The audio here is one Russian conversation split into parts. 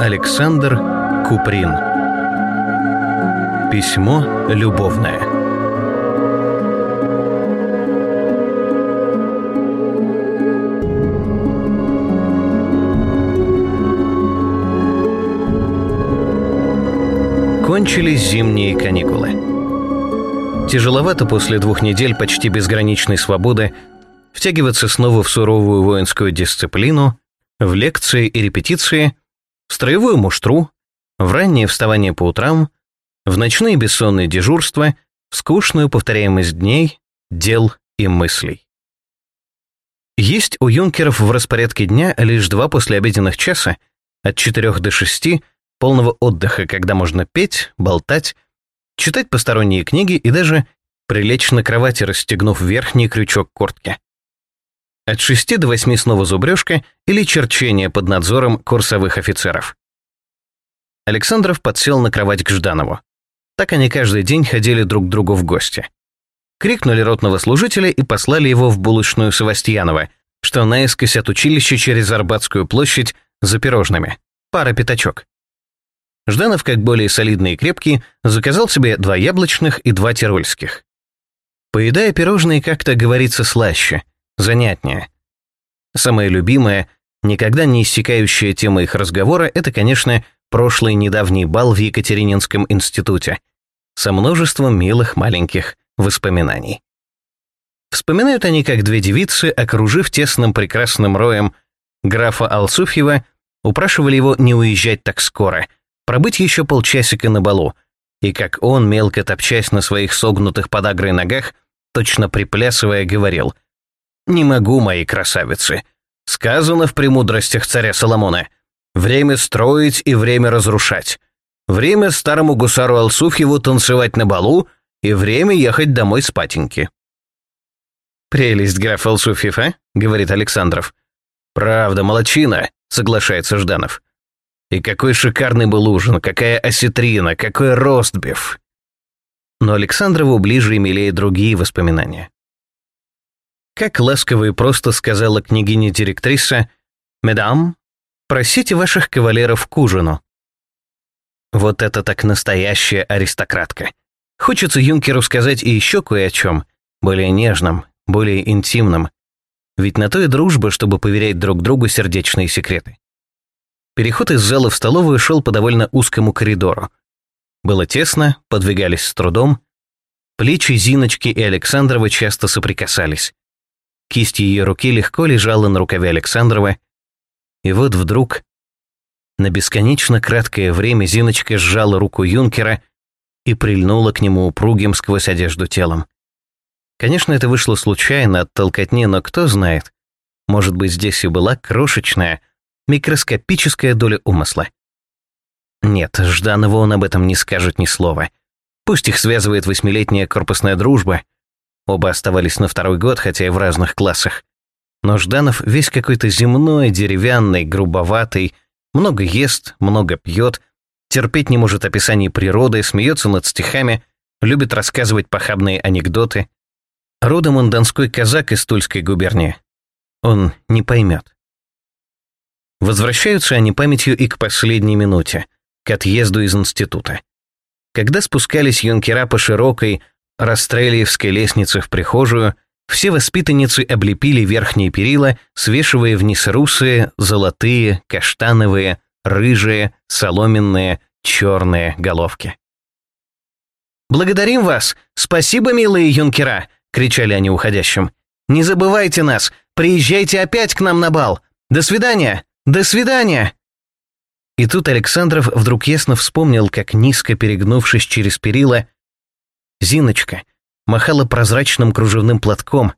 Александр Куприн Письмо любовное Кончились зимние каникулы. Тяжеловато после двух недель почти безграничной свободы втягиваться снова в суровую воинскую дисциплину, в лекции и репетиции, в строевую муштру, в раннее вставание по утрам, в ночные бессонные дежурства, в скучную повторяемость дней, дел и мыслей. Есть у юнкеров в распорядке дня лишь два послеобеденных часа, от 4 до 6, полного отдыха, когда можно петь, болтать, читать посторонние книги и даже прилечь на кровати, расстегнув верхний крючок куртки. От шести до восьми снова зубрежка или черчение под надзором курсовых офицеров. Александров подсел на кровать к Жданову. Так они каждый день ходили друг к другу в гости. Крикнули ротного служителя и послали его в булочную Савастьянова, что наискось от училища через Арбатскую площадь за пирожными. Пара пятачок. Жданов, как более солидный и крепкий, заказал себе два яблочных и два тирольских. Поедая пирожные, как-то говорится слаще, занятнее. Самая любимая, никогда не иссякающая тема их разговора – это, конечно, прошлый недавний бал в Екатерининском институте со множеством милых маленьких воспоминаний. Вспоминают они, как две девицы, окружив тесным прекрасным роем графа Алсуфьева, упрашивали его не уезжать так скоро – пробыть еще полчасика на балу, и как он, мелко топчась на своих согнутых подагрой ногах, точно приплясывая, говорил «Не могу, мои красавицы. Сказано в премудростях царя Соломона. Время строить и время разрушать. Время старому гусару Алсуфьеву танцевать на балу и время ехать домой спатеньки». «Прелесть, граф Алсуфьев, а?» — говорит Александров. «Правда, молочина», — соглашается Жданов. И какой шикарный был ужин, какая осетрина, какой ростбиф. Но Александрову ближе и милее другие воспоминания. Как ласково и просто сказала княгиня-директриса, «Медам, просите ваших кавалеров к ужину». Вот это так настоящая аристократка. Хочется юнкеру сказать и еще кое о чем, более нежном, более интимном. Ведь на то и дружба, чтобы поверять друг другу сердечные секреты. Переход из зала в столовую шел по довольно узкому коридору. Было тесно, подвигались с трудом. Плечи Зиночки и Александрова часто соприкасались. Кисть ее руки легко лежала на рукаве Александрова. И вот вдруг, на бесконечно краткое время Зиночка сжала руку юнкера и прильнула к нему упругим сквозь одежду телом. Конечно, это вышло случайно от толкотни, но кто знает. Может быть, здесь и была крошечная, микроскопическая доля умысла. Нет, Жданову он об этом не скажет ни слова. Пусть их связывает восьмилетняя корпусная дружба. Оба оставались на второй год, хотя и в разных классах. Но Жданов весь какой-то земной, деревянный, грубоватый, много ест, много пьет, терпеть не может описаний природы, смеется над стихами, любит рассказывать похабные анекдоты. Родом он донской казак из Тульской губернии. Он не поймет. Возвращаются они памятью и к последней минуте, к отъезду из института. Когда спускались юнкера по широкой, расстрелиевской лестнице в прихожую, все воспитанницы облепили верхние перила, свешивая вниз русые, золотые, каштановые, рыжие, соломенные, черные головки. «Благодарим вас! Спасибо, милые юнкера!» — кричали они уходящим. «Не забывайте нас! Приезжайте опять к нам на бал! До свидания!» До свидания!» И тут Александров вдруг ясно вспомнил, как низко перегнувшись через перила, Зиночка махала прозрачным кружевным платком,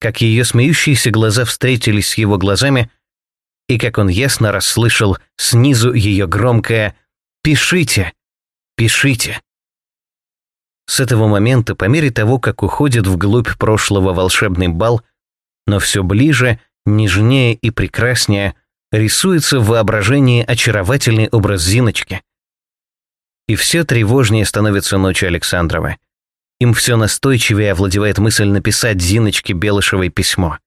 как ее смеющиеся глаза встретились с его глазами, и как он ясно расслышал снизу ее громкое «Пишите! Пишите!». С этого момента, по мере того, как уходит вглубь прошлого волшебный бал, но все ближе, нежнее и прекраснее, рисуется в воображении очаровательный образ Зиночки. И все тревожнее становится ночь Александрова. им все настойчивее овладевает мысль написать Зиночке Белышевой письмо.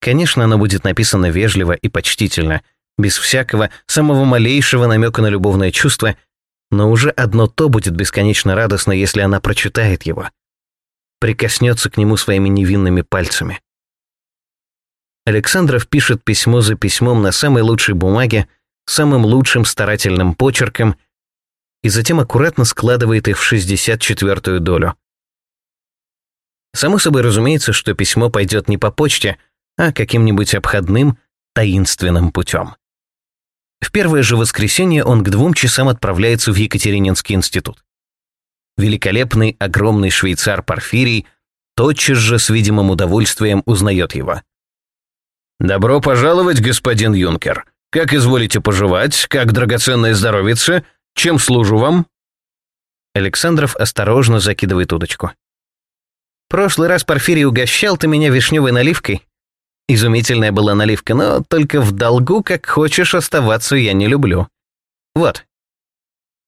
Конечно, оно будет написано вежливо и почтительно, без всякого, самого малейшего намека на любовное чувство, но уже одно то будет бесконечно радостно, если она прочитает его, прикоснется к нему своими невинными пальцами. Александров пишет письмо за письмом на самой лучшей бумаге, самым лучшим старательным почерком и затем аккуратно складывает их в 64-ю долю. Само собой разумеется, что письмо пойдет не по почте, а каким-нибудь обходным, таинственным путем. В первое же воскресенье он к двум часам отправляется в Екатерининский институт. Великолепный, огромный швейцар Порфирий тотчас же с видимым удовольствием узнает его. «Добро пожаловать, господин Юнкер. Как изволите поживать? Как драгоценное здоровице? Чем служу вам?» Александров осторожно закидывает удочку. «Прошлый раз Порфирий угощал ты меня вишневой наливкой. Изумительная была наливка, но только в долгу, как хочешь, оставаться я не люблю. Вот».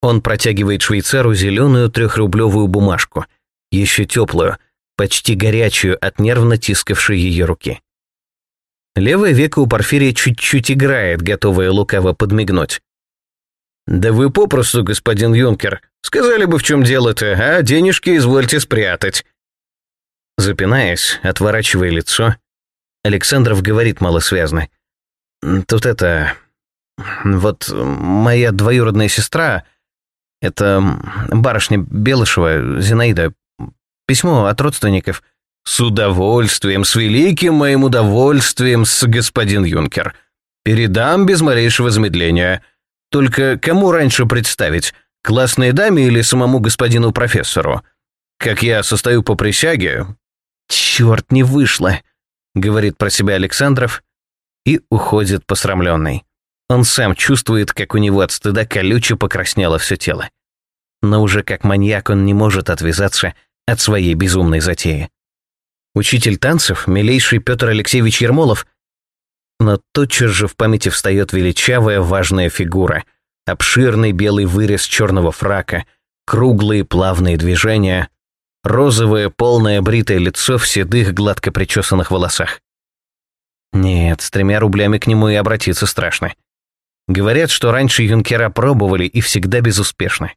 Он протягивает швейцару зеленую трехрублевую бумажку, еще теплую, почти горячую от нервно тискавшей ее руки. Левое веко у Порфирия чуть-чуть играет, готовое лукаво подмигнуть. «Да вы попросту, господин Юнкер, сказали бы, в чем дело-то, а денежки извольте спрятать». Запинаясь, отворачивая лицо, Александров говорит малосвязно. «Тут это... Вот моя двоюродная сестра, это барышня Белышева, Зинаида, письмо от родственников. «С удовольствием, с великим моим удовольствием, с господин Юнкер. Передам без малейшего замедления. Только кому раньше представить, классной даме или самому господину профессору? Как я состою по присяге...» «Черт, не вышло», — говорит про себя Александров и уходит посрамленный. Он сам чувствует, как у него от стыда колюче покраснело все тело. Но уже как маньяк он не может отвязаться от своей безумной затеи учитель танцев, милейший Петр Алексеевич Ермолов. Но тотчас же в памяти встает величавая важная фигура, обширный белый вырез черного фрака, круглые плавные движения, розовое полное бритое лицо в седых гладко причесанных волосах. Нет, с тремя рублями к нему и обратиться страшно. Говорят, что раньше юнкера пробовали и всегда безуспешно.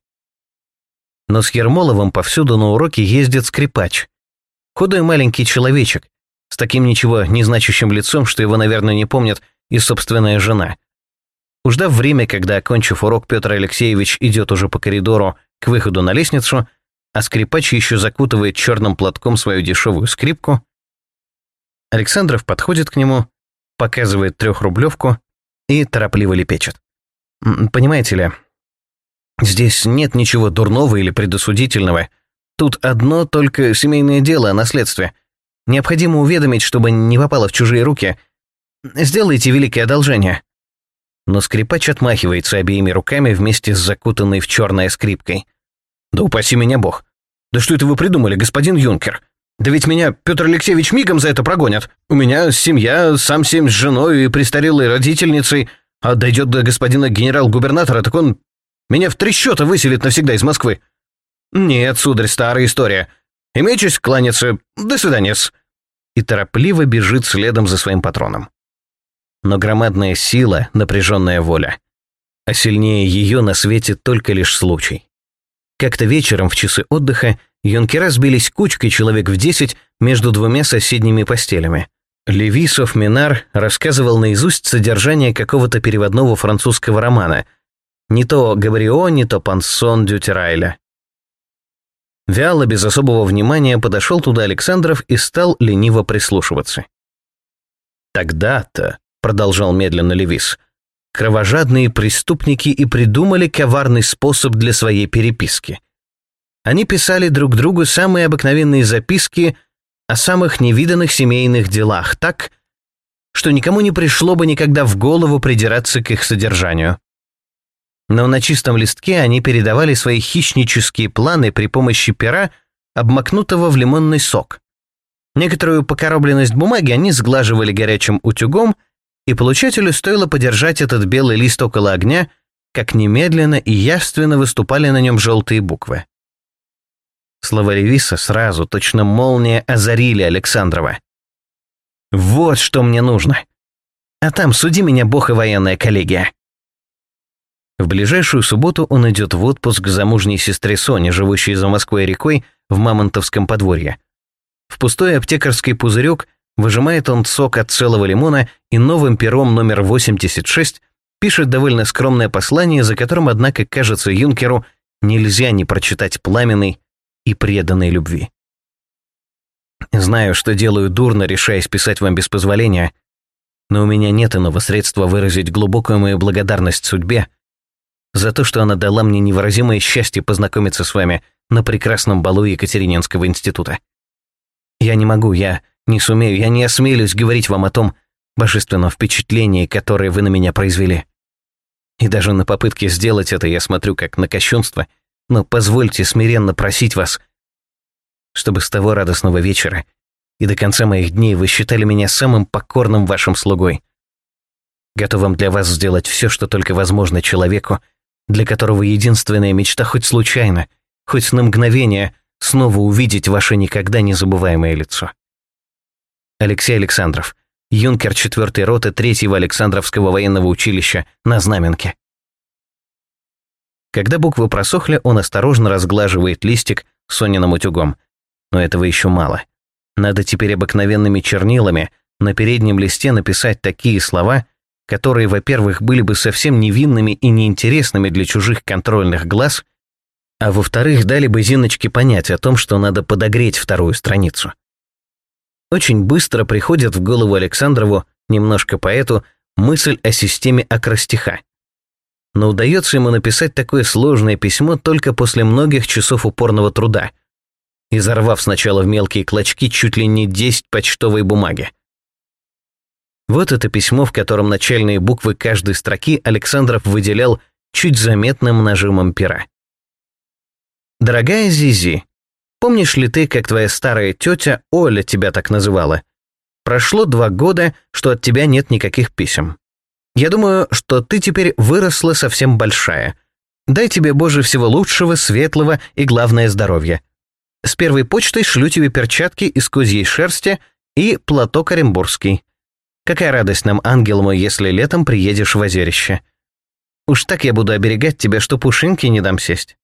Но с Ермоловым повсюду на уроки ездит скрипач, Худой маленький человечек, с таким ничего не значащим лицом, что его, наверное, не помнит и собственная жена. Уждав время, когда, окончив урок, Петр Алексеевич идет уже по коридору к выходу на лестницу, а скрипач еще закутывает черным платком свою дешевую скрипку, Александров подходит к нему, показывает трехрублевку и торопливо лепечет. «Понимаете ли, здесь нет ничего дурного или предосудительного», Тут одно только семейное дело о наследстве. Необходимо уведомить, чтобы не попало в чужие руки. Сделайте великое одолжение». Но скрипач отмахивается обеими руками вместе с закутанной в черное скрипкой. «Да упаси меня бог! Да что это вы придумали, господин Юнкер? Да ведь меня Петр Алексеевич мигом за это прогонят. У меня семья, сам семь с женой и престарелой родительницей, а дойдет до господина генерал-губернатора, так он меня в три счета выселит навсегда из Москвы. «Нет, сударь, старая история. Имею честь кланяться. До свидания-с». И торопливо бежит следом за своим патроном. Но громадная сила, напряженная воля. А сильнее ее на свете только лишь случай. Как-то вечером в часы отдыха юнкера сбились кучкой человек в десять между двумя соседними постелями. Левисов Минар рассказывал наизусть содержание какого-то переводного французского романа. Не то Габрио, не то Пансон Дютерайля. Вяло, без особого внимания, подошел туда Александров и стал лениво прислушиваться. «Тогда-то», — продолжал медленно Левис, кровожадные преступники и придумали коварный способ для своей переписки. Они писали друг другу самые обыкновенные записки о самых невиданных семейных делах, так, что никому не пришло бы никогда в голову придираться к их содержанию но на чистом листке они передавали свои хищнические планы при помощи пера, обмакнутого в лимонный сок. Некоторую покоробленность бумаги они сглаживали горячим утюгом, и получателю стоило подержать этот белый лист около огня, как немедленно и явственно выступали на нем желтые буквы. Слова Левиса сразу, точно молния, озарили Александрова. «Вот что мне нужно. А там суди меня бог и военная коллегия». В ближайшую субботу он идет в отпуск к замужней сестре Соне, живущей за Москвой рекой в Мамонтовском подворье. В пустой аптекарский пузырек выжимает он сок от целого лимона и новым пером номер 86 пишет довольно скромное послание, за которым, однако, кажется юнкеру, нельзя не прочитать пламенной и преданной любви. Знаю, что делаю дурно, решаясь писать вам без позволения, но у меня нет иного средства выразить глубокую мою благодарность судьбе за то, что она дала мне невыразимое счастье познакомиться с вами на прекрасном балу Екатерининского института. Я не могу, я не сумею, я не осмелюсь говорить вам о том божественном впечатлении, которое вы на меня произвели. И даже на попытке сделать это я смотрю как на кощунство, но позвольте смиренно просить вас, чтобы с того радостного вечера и до конца моих дней вы считали меня самым покорным вашим слугой, готовым для вас сделать все, что только возможно человеку, для которого единственная мечта хоть случайно, хоть на мгновение снова увидеть ваше никогда не забываемое лицо. Алексей Александров, юнкер 4-й роты 3-го Александровского военного училища на Знаменке. Когда буквы просохли, он осторожно разглаживает листик Сониным утюгом. Но этого еще мало. Надо теперь обыкновенными чернилами на переднем листе написать такие слова, которые, во-первых, были бы совсем невинными и неинтересными для чужих контрольных глаз, а во-вторых, дали бы Зиночке понять о том, что надо подогреть вторую страницу. Очень быстро приходит в голову Александрову, немножко поэту, мысль о системе акростиха. Но удается ему написать такое сложное письмо только после многих часов упорного труда, изорвав сначала в мелкие клочки чуть ли не 10 почтовой бумаги. Вот это письмо, в котором начальные буквы каждой строки Александров выделял чуть заметным нажимом пера. «Дорогая Зизи, помнишь ли ты, как твоя старая тетя Оля тебя так называла? Прошло два года, что от тебя нет никаких писем. Я думаю, что ты теперь выросла совсем большая. Дай тебе, Боже, всего лучшего, светлого и, главное, здоровья. С первой почтой шлю тебе перчатки из козьей шерсти и платок оренбургский. Какая радость нам, ангел мой, если летом приедешь в озерище. Уж так я буду оберегать тебя, что пушинки не дам сесть.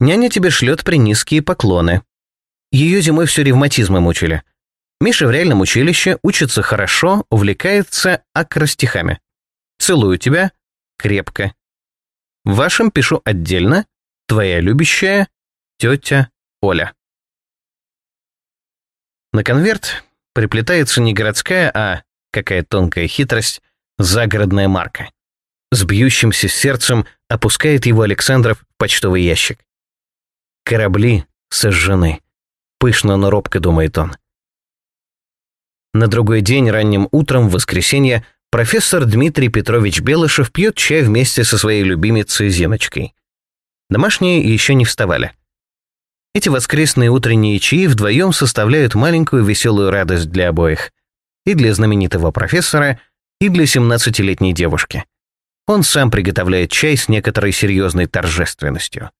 Няня тебе шлет принизкие поклоны. Ее зимой все ревматизмы мучили. Миша в реальном училище учится хорошо, увлекается акростихами. Целую тебя крепко. Вашим пишу отдельно. Твоя любящая тетя Оля. На конверт приплетается не городская, а, какая тонкая хитрость, загородная марка. С бьющимся сердцем опускает его Александров в почтовый ящик. Корабли сожжены. Пышно, но робко думает он. На другой день, ранним утром, в воскресенье, профессор Дмитрий Петрович Белышев пьет чай вместе со своей любимицей Зиночкой. Домашние еще не вставали. Эти воскресные утренние чаи вдвоем составляют маленькую веселую радость для обоих. И для знаменитого профессора, и для 17-летней девушки. Он сам приготовляет чай с некоторой серьезной торжественностью.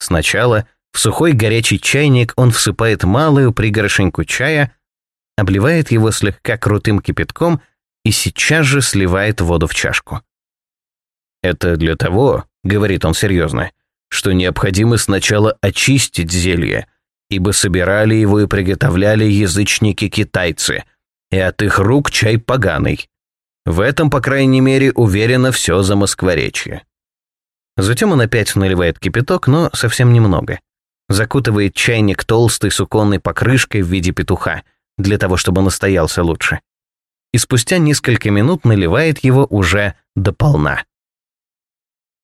Сначала в сухой горячий чайник он всыпает малую пригорошеньку чая, обливает его слегка крутым кипятком и сейчас же сливает воду в чашку. «Это для того, — говорит он серьезно, что необходимо сначала очистить зелье, ибо собирали его и приготовляли язычники-китайцы, и от их рук чай поганый. В этом, по крайней мере, уверено все за Москворечье. Затем он опять наливает кипяток, но совсем немного. Закутывает чайник толстой суконной покрышкой в виде петуха, для того, чтобы настоялся лучше. И спустя несколько минут наливает его уже до полна.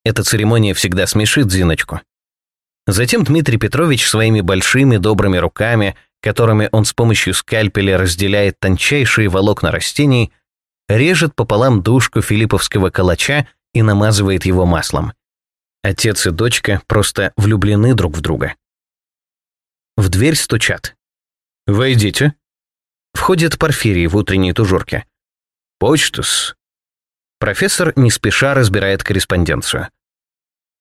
Эта церемония всегда смешит Зиночку. Затем Дмитрий Петрович своими большими добрыми руками, которыми он с помощью скальпеля разделяет тончайшие волокна растений, режет пополам душку филипповского калача и намазывает его маслом. Отец и дочка просто влюблены друг в друга. В дверь стучат. «Войдите». Входит Порфирий в утренней тужурке. «Почтус». Профессор не спеша разбирает корреспонденцию.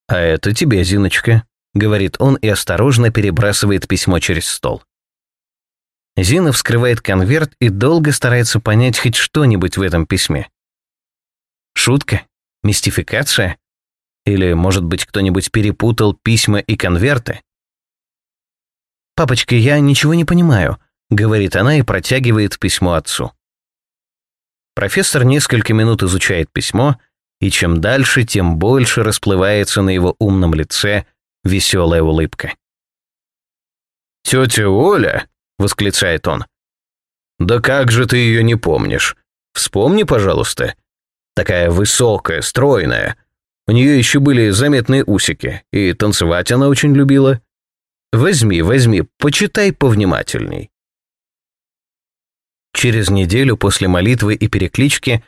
«А это тебе, Зиночка. — говорит он и осторожно перебрасывает письмо через стол. Зина вскрывает конверт и долго старается понять хоть что-нибудь в этом письме. Шутка? Мистификация? Или, может быть, кто-нибудь перепутал письма и конверты? «Папочка, я ничего не понимаю», — говорит она и протягивает письмо отцу. Профессор несколько минут изучает письмо, и чем дальше, тем больше расплывается на его умном лице веселая улыбка. «Тетя Оля?» — восклицает он. «Да как же ты ее не помнишь? Вспомни, пожалуйста. Такая высокая, стройная. У нее еще были заметные усики, и танцевать она очень любила. Возьми, возьми, почитай повнимательней». Через неделю после молитвы и переклички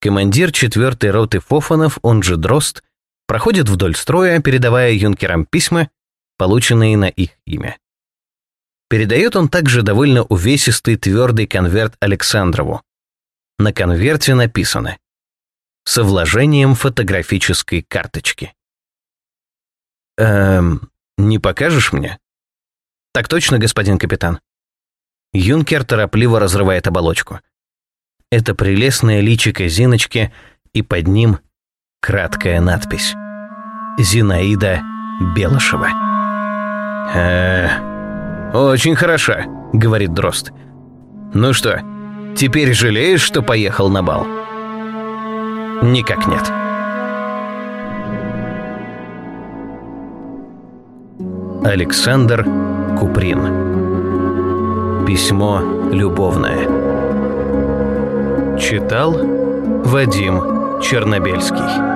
командир 4-й роты Фофанов, он же Дрозд, проходит вдоль строя, передавая юнкерам письма, полученные на их имя. Передает он также довольно увесистый твердый конверт Александрову. На конверте написано «Со вложением фотографической карточки». «Эм, не покажешь мне?» «Так точно, господин капитан». Юнкер торопливо разрывает оболочку. Это прелестное личико Зиночки, и под ним краткая надпись. Зинаида Белышева. «Э, «Очень хороша», — говорит Дрозд. «Ну что, теперь жалеешь, что поехал на бал?» «Никак нет». Александр Куприн. Письмо любовное. Читал Вадим Чернобельский.